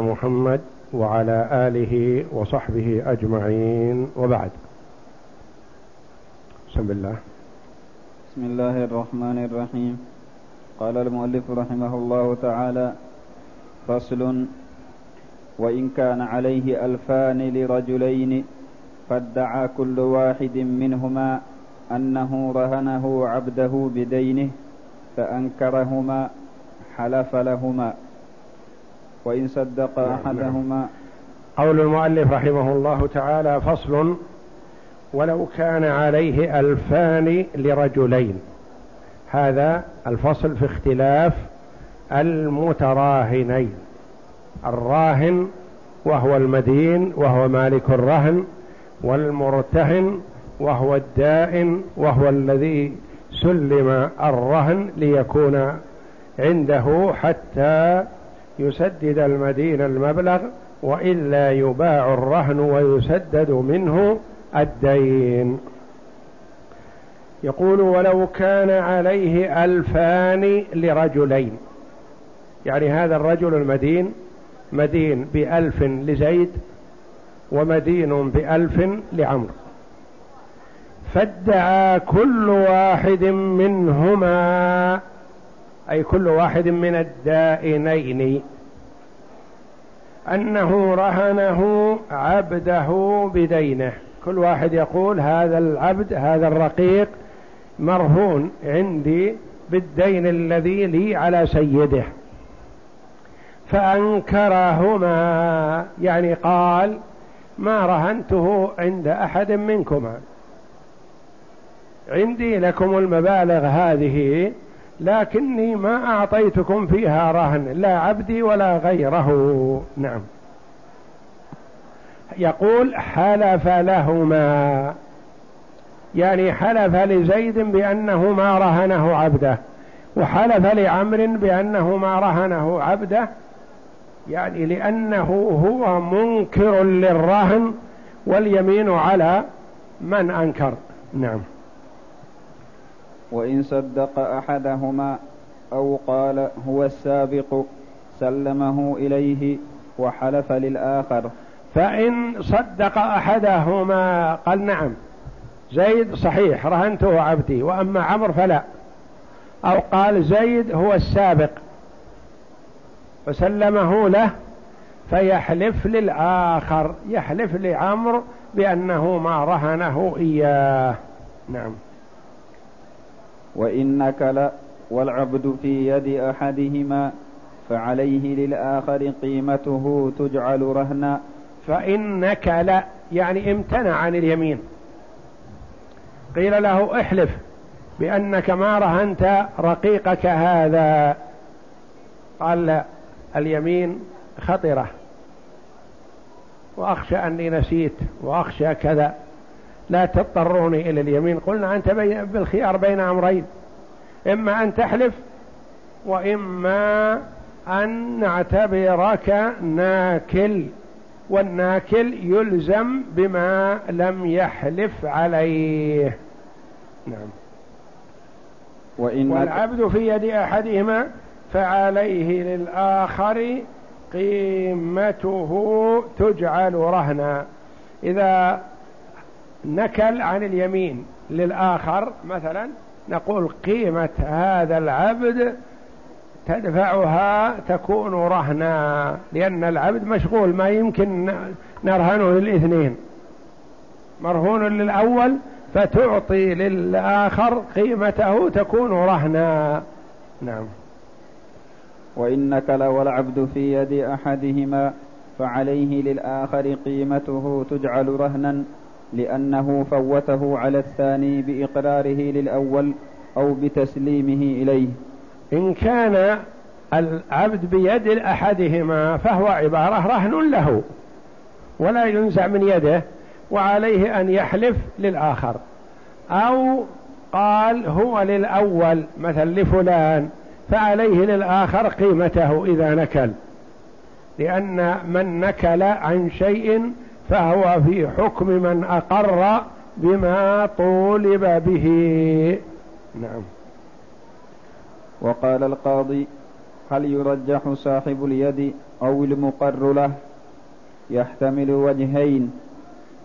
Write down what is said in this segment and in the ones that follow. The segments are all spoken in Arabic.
محمد وعلى آله وصحبه أجمعين. وبعد. بسم الله. بسم الله الرحمن الرحيم. قال المؤلف رحمه الله تعالى فصل وإن كان عليه ألفان لرجلين فادعى كل واحد منهما أنه رهنه عبده بدينه فأنكرهما حلف لهما. وإن صدق نعم،. أحدهما قول المؤلف رحمه الله تعالى فصل ولو كان عليه ألفان لرجلين هذا الفصل في اختلاف المتراهنين الراهن وهو المدين وهو مالك الرهن والمرتهن وهو الدائن وهو الذي سلم الرهن ليكون عنده حتى يسدد المدين المبلغ وإلا يباع الرهن ويسدد منه الدين. يقول ولو كان عليه ألفان لرجلين يعني هذا الرجل المدين مدين بألف لزيد ومدين بألف لعمر فادعى كل واحد منهما أي كل واحد من الدائنين. أنه رهنه عبده بدينه. كل واحد يقول هذا العبد هذا الرقيق مرهون عندي بالدين الذي لي على سيده. فأنكرهما يعني قال ما رهنته عند أحد منكما. عندي لكم المبالغ هذه لكني ما أعطيتكم فيها رهن لا عبدي ولا غيره. نعم. يقول حلف لهما. يعني حلف لزيد بأنه ما رهنه عبده وحلف لعمر بأنه ما رهنه عبده. يعني لأنه هو منكر للرهن واليمين على من أنكر. نعم. وإن صدق أحدهما أو قال هو السابق سلمه إليه وحلف للآخر. فإن صدق أحدهما قال نعم زيد صحيح رهنته عبدي وأما عمرو فلا. أو قال زيد هو السابق وسلمه له فيحلف للآخر يحلف لعمرو بأنه ما رهنه إياه. نعم. وإن نكل والعبد في يد أحدهما فعليه للآخر قيمته تجعل رهنا. فإن نكل يعني امتنع عن اليمين. قيل له احلف بأنك ما رهنت رقيقك هذا. قال لا اليمين خطرة. وأخشى أني نسيت وأخشى كذا. لا تضطروني إلى اليمين. قلنا أنت بالخيار بين أمرين. إما أن تحلف وإما أن نعتبرك ناكل. والناكل يلزم بما لم يحلف عليه. نعم. وإن والعبد في يد أحدهما فعليه للآخر قيمته تجعل رهنا. إذا نكل عن اليمين للآخر مثلا نقول قيمة هذا العبد تدفعها تكون رهنا لأن العبد مشغول ما يمكن نرهنه للاثنين. مرهون للأول فتعطي للآخر قيمته تكون رهنا. نعم. وإنك لو العبد في يد أحدهما فعليه للآخر قيمته تجعل رهنا. لأنه فوته على الثاني بإقراره للأول أو بتسليمه إليه. إن كان العبد بيد أحدهما فهو عبارة رهن له ولا ينزع من يده وعليه أن يحلف للآخر. أو قال هو للأول مثل لفلان فعليه للآخر قيمته إذا نكل. لأن من نكل عن شيء فهو في حكم من أقر بما طولب به. نعم. وقال القاضي هل يرجح صاحب اليد أو المقر له؟ يحتمل وجهين.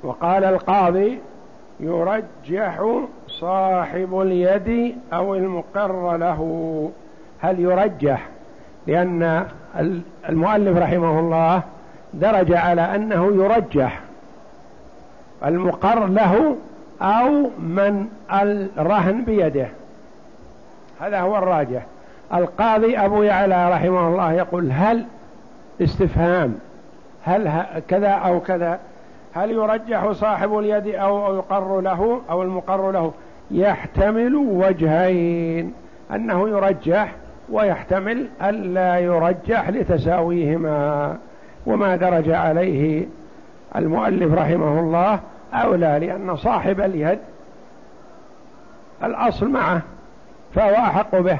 وقال القاضي يرجح صاحب اليد أو المقر له. هل يرجح؟ لأن المؤلف رحمه الله درج على أنه يرجح المقر له أو من الرهن بيده. هذا هو الراجح. القاضي أبو يعلى رحمه الله يقول هل استفهام؟ هل كذا أو كذا؟ هل يرجح صاحب اليد أو يقر له أو المقر له؟ يحتمل وجهين أنه يرجح ويحتمل ألا يرجح لتساويهما. وما درج عليه المؤلف رحمه الله أولى لأن صاحب اليد الأصل معه فهو أحق به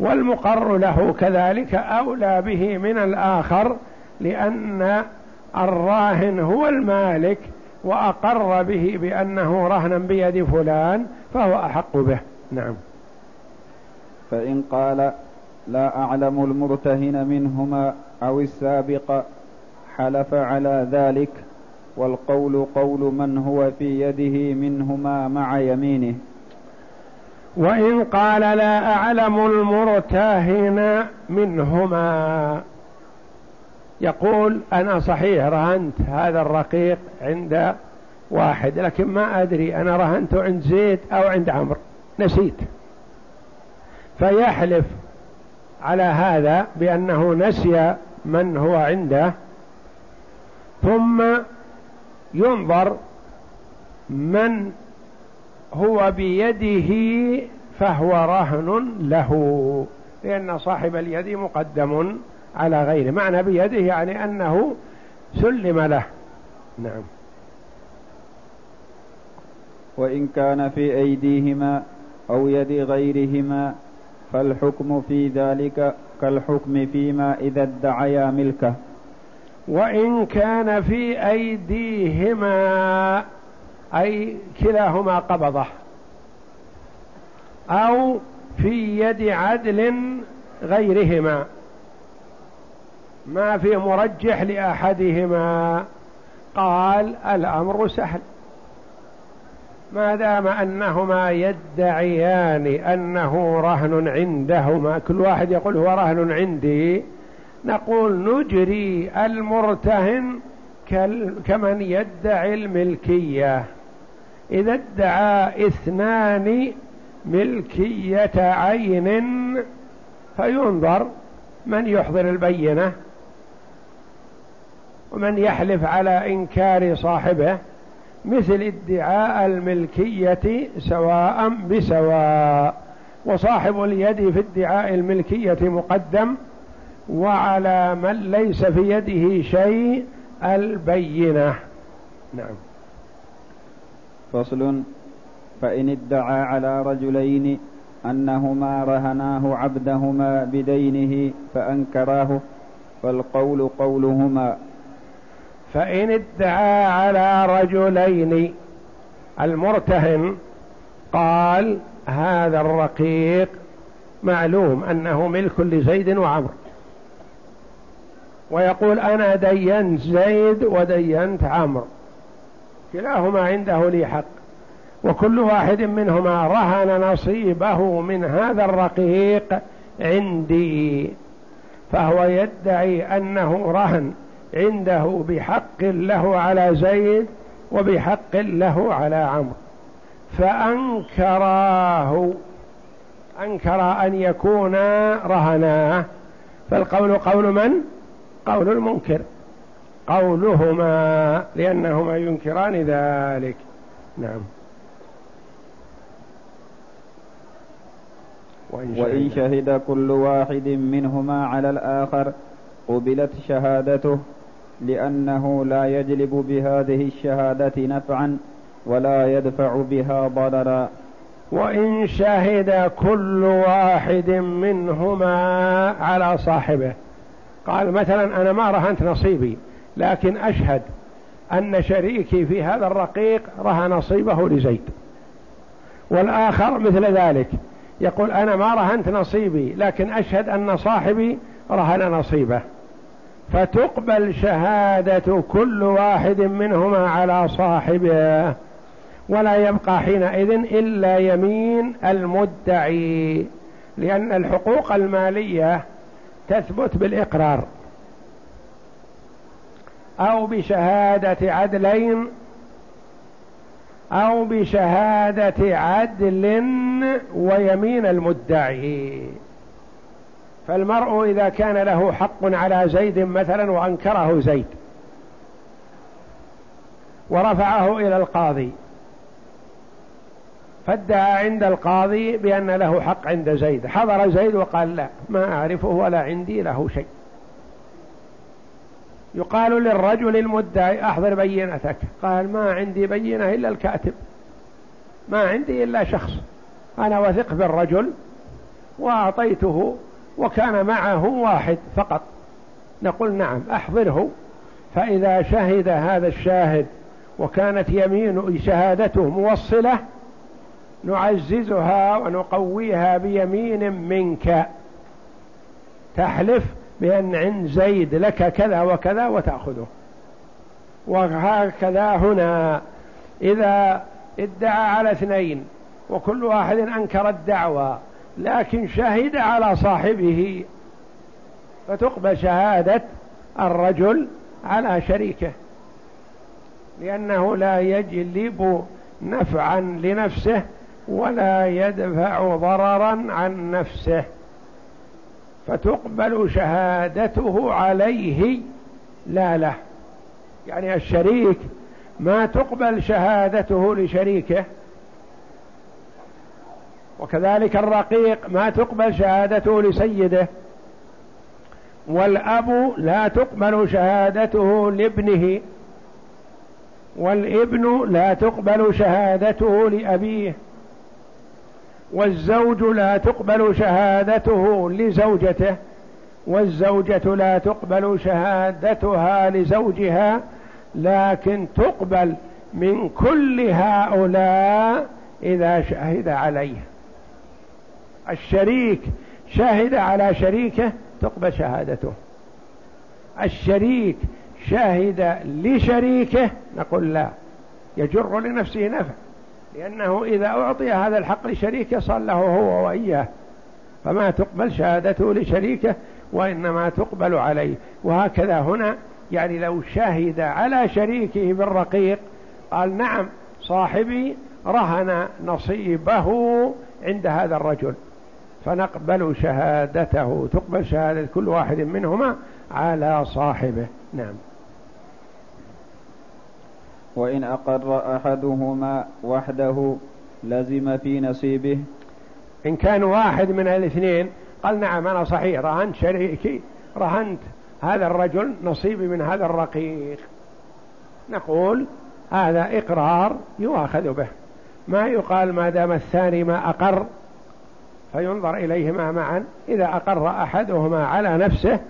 والمقر له كذلك أولى به من الآخر لأن الراهن هو المالك وأقر به بأنه رهنا بيد فلان فهو أحق به. نعم. فإن قال لا أعلم المرتهن منهما أو السابق حلف على ذلك والقول قول من هو في يده منهما مع يمينه. وإن قال لا أعلم المرتهن منهما. يقول أنا صحيح رهنت هذا الرقيق عند واحد لكن ما أدري أنا رهنته عند زيد أو عند عمرو. نسيت. فيحلف على هذا بأنه نسي من هو عنده ثم ينظر من هو بيده فهو رهن له لأن صاحب اليد مقدم على غيره. معنى بيده يعني أنه سلم له. نعم. وإن كان في أيديهما أو يد غيرهما فالحكم في ذلك كالحكم فيما إذا ادعيا ملكه. وإن كان في أيديهما أي كلاهما قبضة أو في يد عدل غيرهما ما في مرجح لأحدهما. قال الأمر سهل. ما دام أنهما يدعيان أنه رهن عندهما كل واحد يقول هو رهن عندي نقول نجري المرتهن كمن يدعي الملكية. إذا ادعى اثنان ملكية عين فينظر من يحضر البينة ومن يحلف على إنكار صاحبه مثل ادعاء الملكية سواء بسواء. وصاحب اليد في ادعاء الملكية مقدم وعلى من ليس في يده شيء البينة. نعم. فصل. فإن ادعى على رجلين أنهما رهناه عبدهما بدينه فأنكراه فالقول قولهما. فإن ادعى على رجلين المرتهن قال هذا الرقيق معلوم أنه ملك لزيد وعمر ويقول أنا دينت زيد ودينت عمرو. كلاهما عنده لي حق. وكل واحد منهما رهن نصيبه من هذا الرقيق عندي. فهو يدعي أنه رهن عنده بحق له على زيد وبحق له على عمرو. فأنكراه. أنكر أن يكون رهناه فالقول قول من؟ قول المنكر. قولهما لأنهما ينكران ذلك. نعم. وإن شهد, وإن شهد كل واحد منهما على الآخر قبلت شهادته لأنه لا يجلب بهذه الشهادة نفعا ولا يدفع بها ضررا. وإن شهد كل واحد منهما على صاحبه. قال مثلا أنا ما رهنت نصيبي لكن أشهد أن شريكي في هذا الرقيق رهن نصيبه لزيد. والآخر مثل ذلك يقول أنا ما رهنت نصيبي لكن أشهد أن صاحبي رهن نصيبه. فتقبل شهادة كل واحد منهما على صاحبه ولا يبقى حينئذ إلا يمين المدعي. لأن الحقوق المالية تثبت بالإقرار أو بشهادة عدلين أو بشهادة عدل ويمين المدعي. فالمرء إذا كان له حق على زيد مثلا وأنكره زيد ورفعه إلى القاضي. فادعى عند القاضي بأن له حق عند زيد. حضر زيد وقال لا ما أعرفه ولا عندي له شيء. يقال للرجل المدعي أحضر بينتك. قال ما عندي بينة إلا الكاتب. ما عندي إلا شخص. أنا وثق بالرجل وأعطيته وكان معه واحد فقط. نقول نعم أحضره. فإذا شهد هذا الشاهد وكانت يمين شهادته موصلة نعززها ونقويها بيمين منك. تحلف بأن عند زيد لك كذا وكذا وتأخذه. وهكذا هنا. إذا ادعى على اثنين وكل واحد أنكر الدعوة لكن شهد على صاحبه. فتقبل شهادة الرجل على شريكه. لأنه لا يجلب نفعا لنفسه ولا يدفع ضررا عن نفسه فتقبل شهادته عليه لا له. يعني الشريك ما تقبل شهادته لشريكه وكذلك الرقيق ما تقبل شهادته لسيده والأب لا تقبل شهادته لابنه والابن لا تقبل شهادته لأبيه. والزوج لا تقبل شهادته لزوجته والزوجة لا تقبل شهادتها لزوجها لكن تقبل من كل هؤلاء إذا شهد عليه. الشريك شهد على شريكه تقبل شهادته. الشريك شهد لشريكه نقول لا يجر لنفسه نفع. لأنه إذا أعطي هذا الحق لشريكه صار له هو وإياه. فما تقبل شهادته لشريكه وإنما تقبل عليه. وهكذا هنا يعني لو شهد على شريكه بالرقيق قال نعم صاحبي رهن نصيبه عند هذا الرجل. فنقبل شهادته. تقبل شهادة كل واحد منهما على صاحبه. نعم. وإن أقر أحدهما وحده لزم في نصيبه. إن كان واحد من الاثنين قال نعم أنا صحيح رهنت شريكي رهنت هذا الرجل نصيبي من هذا الرقيق. نقول هذا إقرار يؤاخذ به. ما يقال ما دام الثاني ما أقر فينظر إليهما معا. إذا أقر أحدهما على نفسه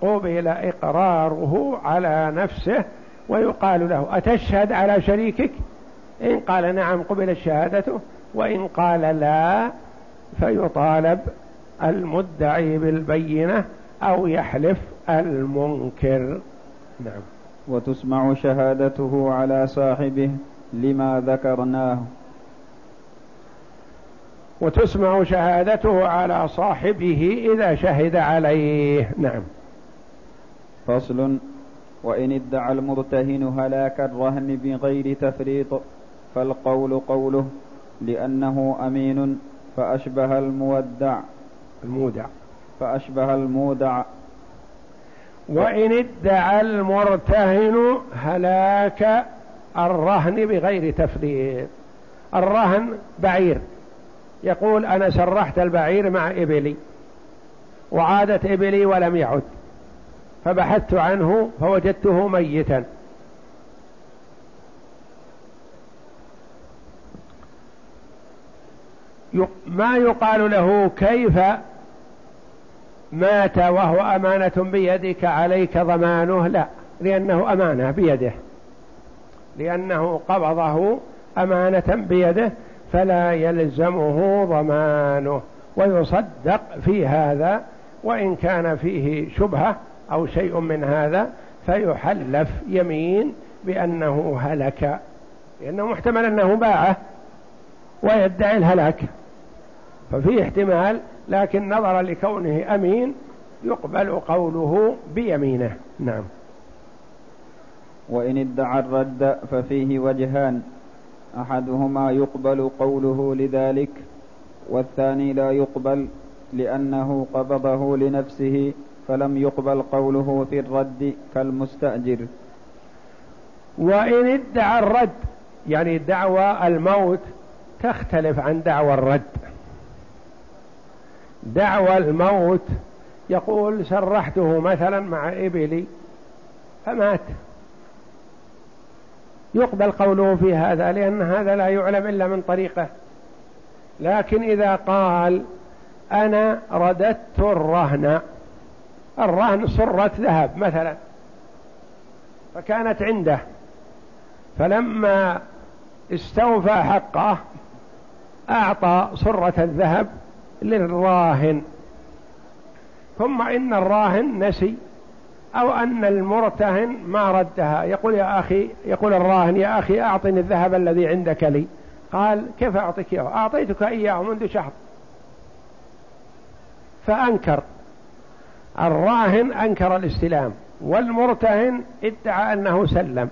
قبل إقراره على نفسه ويقال له أتشهد على شريكك؟ إن قال نعم قبل شهادته وإن قال لا فيطالب المدعي بالبينة أو يحلف المنكر. نعم. وتسمع شهادته على صاحبه لما ذكرناه. وتسمع شهادته على صاحبه إذا شهد عليه. نعم. فصل وإن ادعى المرتهن هلاك الرهن بغير تفريط فالقول قوله لأنه أمين فأشبه المودع. المودع. فأشبه المودع. وإن ادعى المرتهن هلاك الرهن بغير تفريط. الرهن بعير. يقول أنا سرحت البعير مع إبلي وعادت إبلي ولم يعد. فبحثت عنه فوجدته ميتا. ما يقال له كيف مات وهو أمانة بيدك عليك ضمانه؟ لا لأنه أمانة بيده. لأنه قبضه أمانة بيده فلا يلزمه ضمانه. ويصدق في هذا وإن كان فيه شبهة أو شيء من هذا فيحلف يمين بأنه هلك لأنه محتمل أنه باعه ويدعي الهلاك. ففي احتمال لكن نظرا لكونه أمين يقبل قوله بيمينه. نعم. وإن ادعى الرد ففيه وجهان أحدهما يقبل قوله لذلك والثاني لا يقبل لأنه قبضه لنفسه. فلم يقبل قوله في الرد كالمستأجر. وإن ادعى الرد يعني دعوى الموت تختلف عن دعوى الرد. دعوى الموت يقول سرحته مثلا مع إبلي فمات. يقبل قوله في هذا لأن هذا لا يعلم إلا من طريقه. لكن إذا قال أنا رددت الرهن الرهن صرة ذهب مثلا فكانت عنده. فلما استوفى حقه أعطى صرة الذهب للراهن. ثم إن الراهن نسي أو أن المرتهن ما ردها. يقول يا أخي يقول الراهن يا أخي أعطني الذهب الذي عندك لي. قال كيف أعطيك إياه؟ أعطيتك إياه منذ شهر. فأنكر. الراهن أنكر الاستلام والمرتهن ادعى أنه سلم.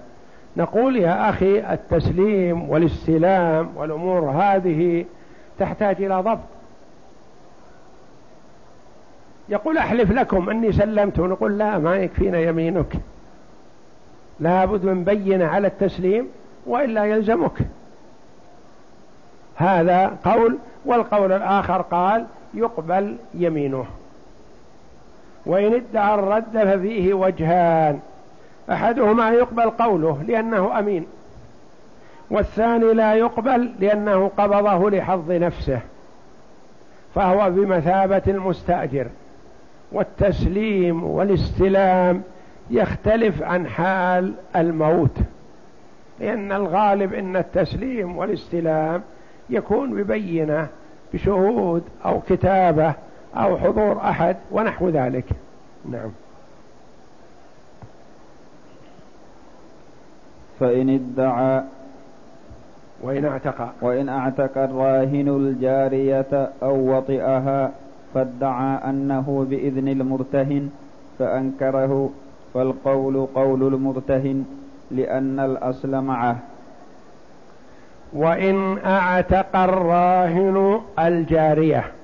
نقول يا أخي التسليم والاستلام والأمور هذه تحتاج إلى ضبط. يقول أحلف لكم أني سلمت ونقول لا ما يكفينا يمينك. لابد من بينة على التسليم وإلا يلزمك. هذا قول والقول الآخر قال يقبل يمينه. وإن ادعى الرد ففيه وجهان. أحدهما يقبل قوله لأنه أمين والثاني لا يقبل لأنه قبضه لحظ نفسه فهو بمثابة المستأجر. والتسليم والاستلام يختلف عن حال الموت لأن الغالب أن التسليم والاستلام يكون ببينة بشهود أو كتابة أو حضور أحد ونحو ذلك. نعم. فإن ادعى وإن اعتقى. وإن اعتقى الراهن الجارية أو وطئها فادعى أنه بإذن المرتهن فأنكره فالقول قول المرتهن لأن الأصل معه. وإن أعتق الراهن الجارية.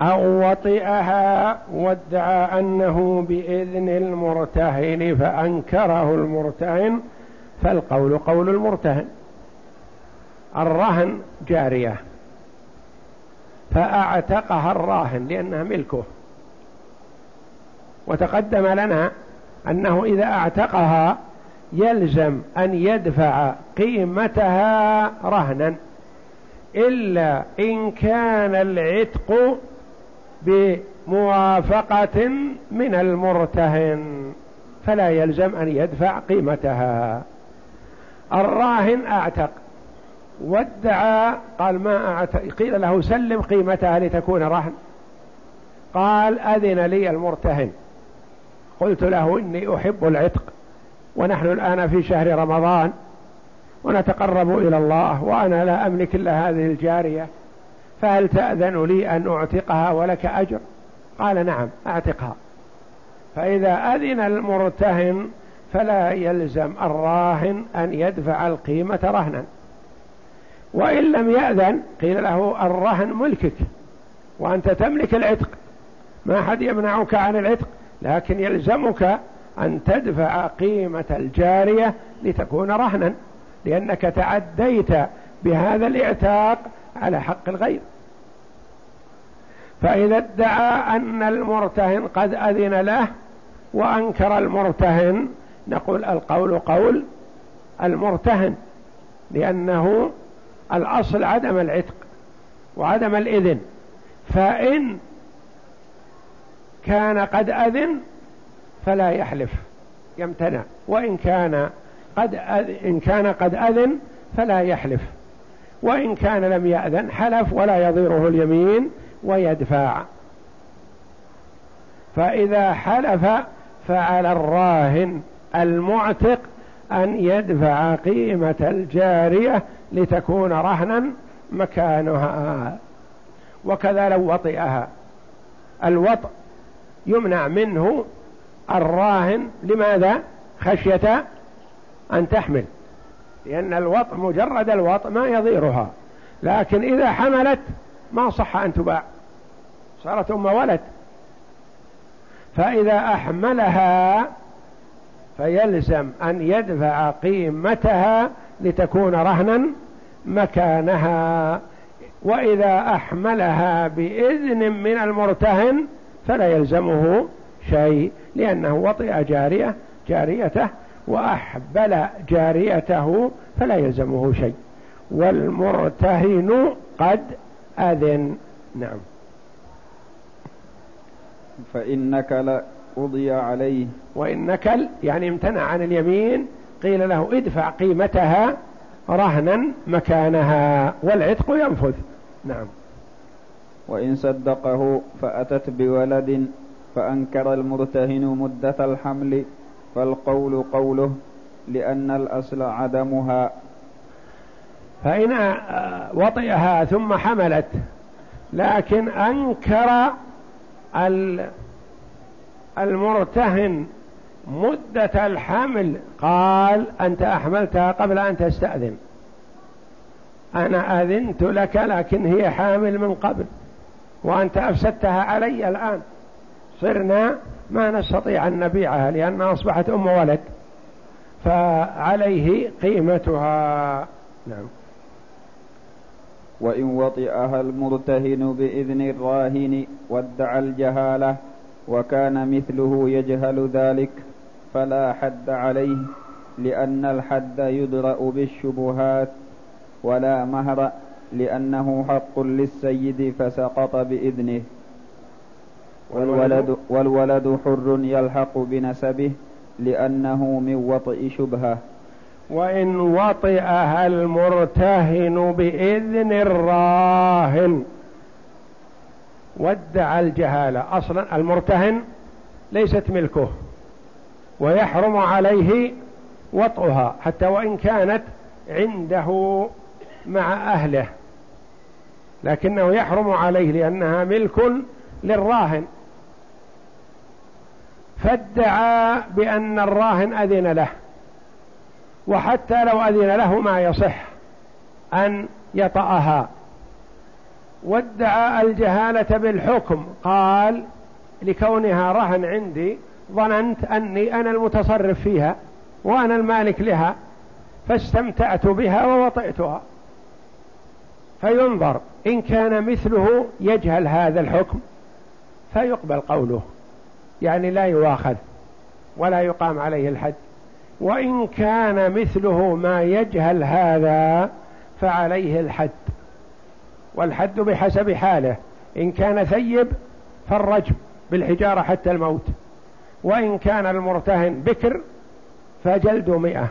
أو وطئها وادعى أنه بإذن المرتهن فأنكره المرتهن فالقول قول المرتهن. الرهن جارية فأعتقها الراهن لأنها ملكه. وتقدم لنا أنه إذا أعتقها يلزم أن يدفع قيمتها رهنا إلا إن كان العتق بموافقة من المرتهن فلا يلزم أن يدفع قيمتها. الراهن أعتق. وادعى قال ما أعتق قيل له سلم قيمتها لتكون رهن قال أذن لي المرتهن. قلت له إني أحب العتق ونحن الآن في شهر رمضان ونتقرب إلى الله وأنا لا أملك إلا هذه الجارية. فهل تأذن لي أن أعتقها ولك أجر؟ قال نعم أعتقها. فإذا أذن المرتهن فلا يلزم الراهن أن يدفع القيمة رهنا. وإن لم يأذن قيل له الرهن ملكك وأنت تملك العتق. ما أحد يمنعك عن العتق لكن يلزمك أن تدفع قيمة الجارية لتكون رهنا لأنك تعديت بهذا الإعتاق على حق الغير فإذا ادعى أن المرتهن قد أذن له وأنكر المرتهن نقول القول قول المرتهن لأنه الأصل عدم العتق وعدم الإذن. فإن كان قد أذن فلا يحلف يمتنع. وإن كان قد إن كان قد أذن فلا يحلف. وإن كان لم يأذن حلف ولا يضيره اليمين ويدفع. فإذا حلف فعلى الراهن المعتق أن يدفع قيمة الجارية لتكون رهنا مكانها. وكذا لو وطئها. الوطء يمنع منه الراهن. لماذا؟ خشية أن تحمل. لأن الوطء مجرد الوطء ما يضيرها. لكن إذا حملت ما صح أن تباع. صارت أم ولد. فإذا أحملها فيلزم أن يدفع قيمتها لتكون رهنا مكانها. وإذا أحملها بإذن من المرتهن فلا يلزمه شيء لأنه وطئ جارية جاريته وأحبل جاريته فلا يلزمه شيء. والمرتهن قد أذن. نعم. فإن نكل قضي عليه. وإن نكل يعني امتنع عن اليمين. قيل له ادفع قيمتها رهنا مكانها والعتق ينفذ. نعم. وإن صدقه فأتت بولد فأنكر المرتهن مدة الحمل. فالقول قوله لأن الأصل عدمها. فإن وطئها ثم حملت لكن أنكر المرتهن مدة الحمل. قال أنت أحملتها قبل أن تستأذن. أنا أذنت لك لكن هي حامل من قبل وأنت أفسدتها علي الآن. صرنا ما نستطيع أن نبيعها لأنها أصبحت أم ولد. فعليه قيمتها. نعم. وإن وطئها المرتهن بإذن الراهن وادعى الجهالة وكان مثله يجهل ذلك فلا حد عليه لأن الحد يدرأ بالشبهات ولا مهر لأنه حق للسيد فسقط بإذنه. والولد, والولد حر يلحق بنسبه لأنه من وطئ شبهة. وإن وطئها المرتهن بإذن الراهن. وادعى الجهالة أصلا المرتهن ليست ملكه. ويحرم عليه وطئها. حتى وإن كانت عنده مع أهله. لكنه يحرم عليه لأنها ملك للراهن. فادعى بأن الراهن أذن له وحتى لو أذن له ما يصح أن يطأها. وادعى الجهالة بالحكم قال لكونها رهن عندي ظننت أني أنا المتصرف فيها وأنا المالك لها فاستمتعت بها ووطئتها. فينظر إن كان مثله يجهل هذا الحكم فيقبل قوله. يعني لا يواخذ ولا يقام عليه الحد. وإن كان مثله ما يجهل هذا فعليه الحد. والحد بحسب حاله. إن كان ثيب فالرجم بالحجارة حتى الموت. وإن كان المرتهن بكر فجلد مئة.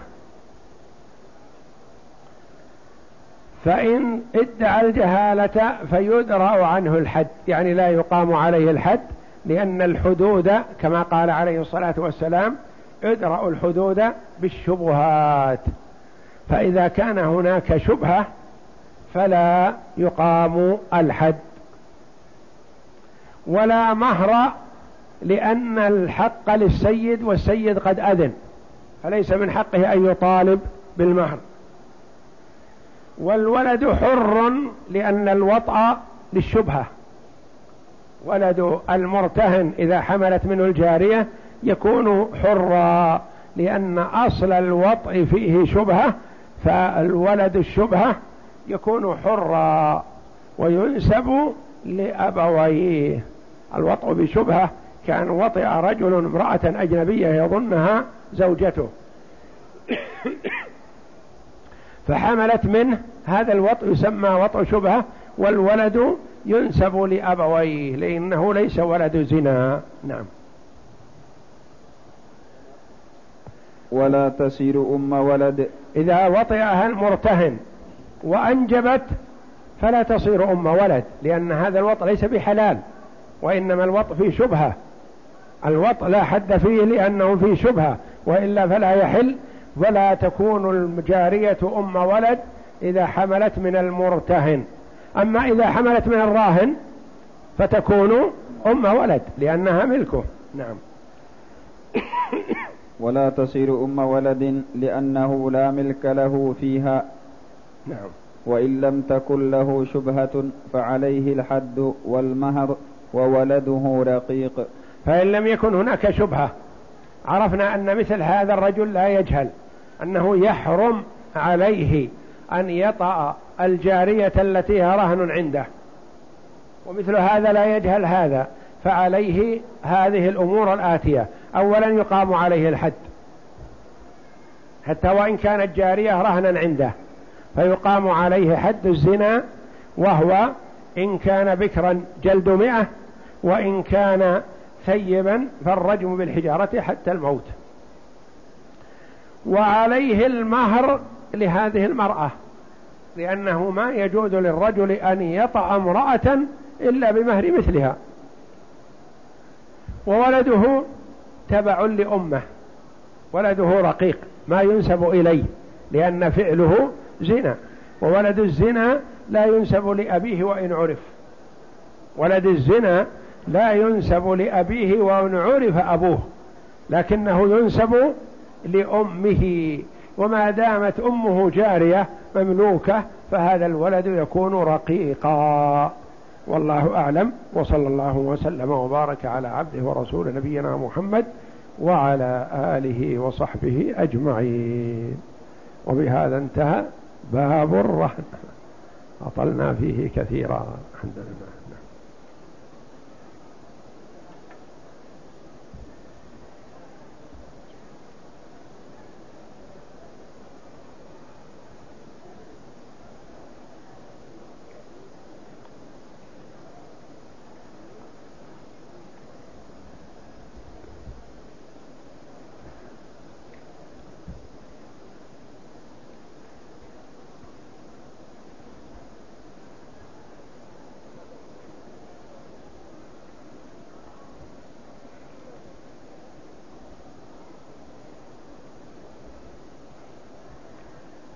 فإن ادعى الجهالة فيدرأ عنه الحد. يعني لا يقام عليه الحد لأن الحدود كما قال عليه الصلاة والسلام ادرأ الحدود بالشبهات. فإذا كان هناك شبهة فلا يقام الحد. ولا مهر لأن الحق للسيد والسيد قد أذن فليس من حقه أن يطالب بالمهر. والولد حر لأن الوطأ للشبهة. ولد المرتهن إذا حملت منه الجارية يكون حرا لأن أصل الوطء فيه شبهة فالولد الشبهة يكون حرا وينسب لأبويه. الوطء بشبهة كأن وطئ رجل امرأة أجنبية يظنها زوجته. فحملت منه هذا الوطء يسمى وطء شبهة والولد ينسب لأبويه لأنه ليس ولد زنا. نعم. ولا تسير أم ولد. إذا وطئها المرتهن وأنجبت فلا تصير أم ولد لأن هذا الوط ليس بحلال وإنما الوط فيه شبهة. الوط لا حد فيه لأنه فيه شبهة وإلا فلا يحل. ولا تكون الجارية أم ولد إذا حملت من المرتهن. أما إذا حملت من الراهن فتكون أم ولد لأنها ملكه. نعم. ولا تصير أم ولد لأنه لا ملك له فيها. نعم. وإن لم تكن له شبهة فعليه الحد والمهر وولده رقيق. فإن لم يكن هناك شبهة عرفنا أن مثل هذا الرجل لا يجهل أنه يحرم عليه أن يطأ الجارية التي هي رهن عنده. ومثل هذا لا يجهل هذا فعليه هذه الأمور الآتية. أولا يقام عليه الحد. حتى وإن كانت جارية رهنا عنده فيقام عليه حد الزنا وهو إن كان بكرا جلد مئة وإن كان ثيبا فالرجم بالحجارة حتى الموت. وعليه المهر لهذه المرأة لأنه ما يجوز للرجل أن يطأ امرأة إلا بمهر مثلها. وولده تبع لأمه ولده رقيق ما ينسب إليه لأن فعله زنا. وولد الزنا لا ينسب لأبيه وإن عرف. ولد الزنا لا ينسب لأبيه وإن عرف أبوه لكنه ينسب لأمه. وما دامت أمه جارية مملوكة فهذا الولد يكون رقيقا. والله أعلم. وصلى الله وسلم وبارك على عبده ورسول نبينا محمد وعلى آله وصحبه أجمعين. وبهذا انتهى باب الرهن. أطلنا فيه كثيرا الحمد لله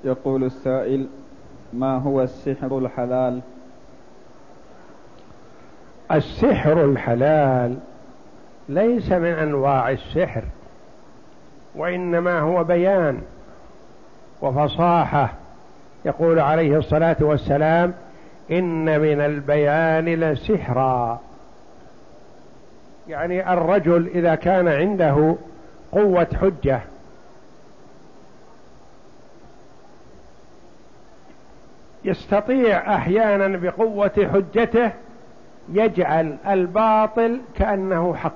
يقول السائل ما هو السحر الحلال؟ السحر الحلال ليس من أنواع السحر وإنما هو بيان وفصاحة. يقول عليه الصلاة والسلام إن من البيان لسحرا. يعني الرجل إذا كان عنده قوة حجة يستطيع أحيانا بقوة حجته يجعل الباطل كأنه حق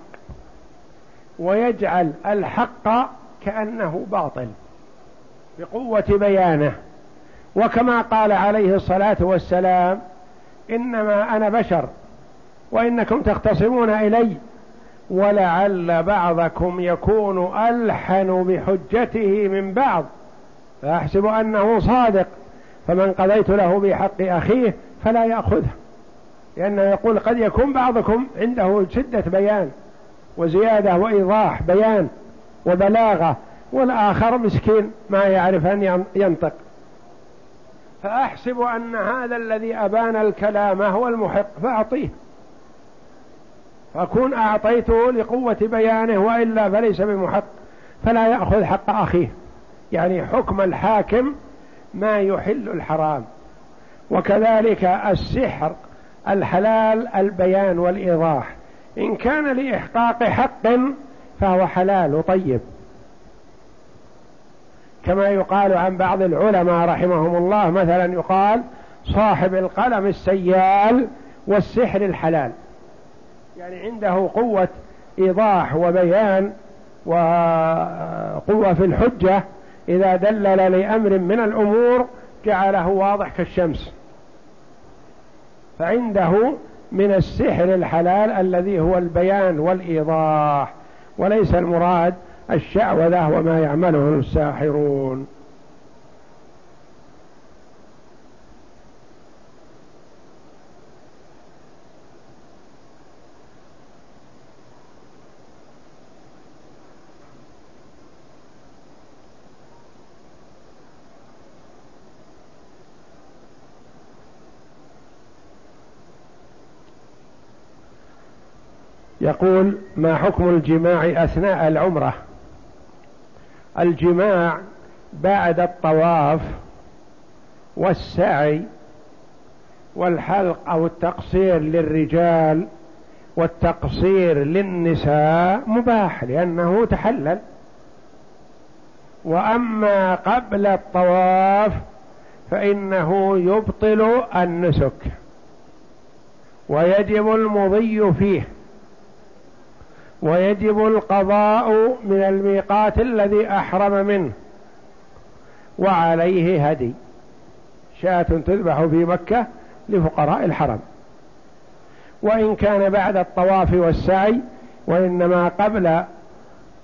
ويجعل الحق كأنه باطل بقوة بيانه. وكما قال عليه الصلاة والسلام إنما أنا بشر وإنكم تختصمون إلي ولعل بعضكم يكون ألحن بحجته من بعض فأحسب أنه صادق. فمن قضيت له بحق أخيه فلا يأخذه. لأنه يقول قد يكون بعضكم عنده شدة بيان وزيادة وإيضاح بيان وبلاغة والآخر مسكين ما يعرف أن ينطق. فأحسب أن هذا الذي أبان الكلام هو المحق فأعطيه. فأكون أعطيته لقوة بيانه وإلا فليس بمحق فلا يأخذ حق أخيه. يعني حكم الحاكم ما يحل الحرام. وكذلك السحر الحلال البيان والإيضاح. إن كان لإحقاق حق فهو حلال وطيب. كما يقال عن بعض العلماء رحمهم الله مثلا يقال صاحب القلم السيال والسحر الحلال. يعني عنده قوة إيضاح وبيان وقوة في الحجة إذا دلل لأمر من الأمور جعله واضح كالشمس. فعنده من السحر الحلال الذي هو البيان والإيضاح وليس المراد الشعوذة وما يعمله الساحرون. يقول ما حكم الجماع أثناء العمرة؟ الجماع بعد الطواف والسعي والحلق أو التقصير للرجال والتقصير للنساء مباح لأنه تحلل. وأما قبل الطواف فإنه يبطل النسك ويجب المضي فيه. ويجب القضاء من الميقات الذي أحرم منه وعليه هدي. شاة تذبح في مكة لفقراء الحرم. وإن كان بعد الطواف والسعي وإنما قبل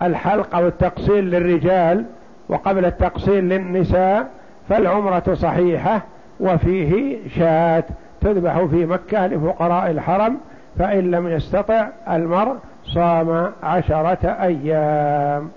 الحلق أو التقصير للرجال وقبل التقصير للنساء فالعمرة صحيحة وفيه شاة تذبح في مكة لفقراء الحرم فإن لم يستطع المرء صام عشرة أيام.